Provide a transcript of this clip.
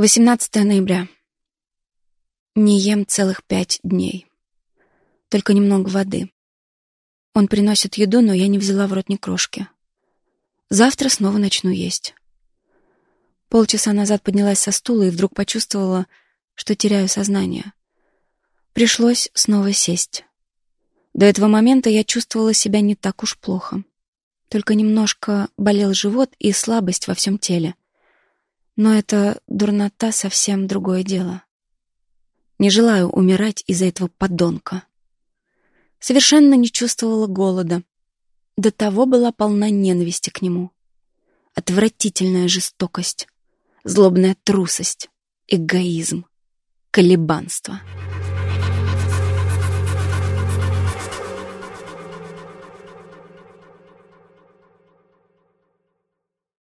18 ноября. Не ем целых пять дней. Только немного воды. Он приносит еду, но я не взяла в рот ни крошки. Завтра снова начну есть. Полчаса назад поднялась со стула и вдруг почувствовала, что теряю сознание. Пришлось снова сесть. До этого момента я чувствовала себя не так уж плохо. Только немножко болел живот и слабость во всем теле. Но эта дурнота совсем другое дело. Не желаю умирать из-за этого подонка. Совершенно не чувствовала голода. До того была полна ненависти к нему. Отвратительная жестокость, злобная трусость, эгоизм, колебанство —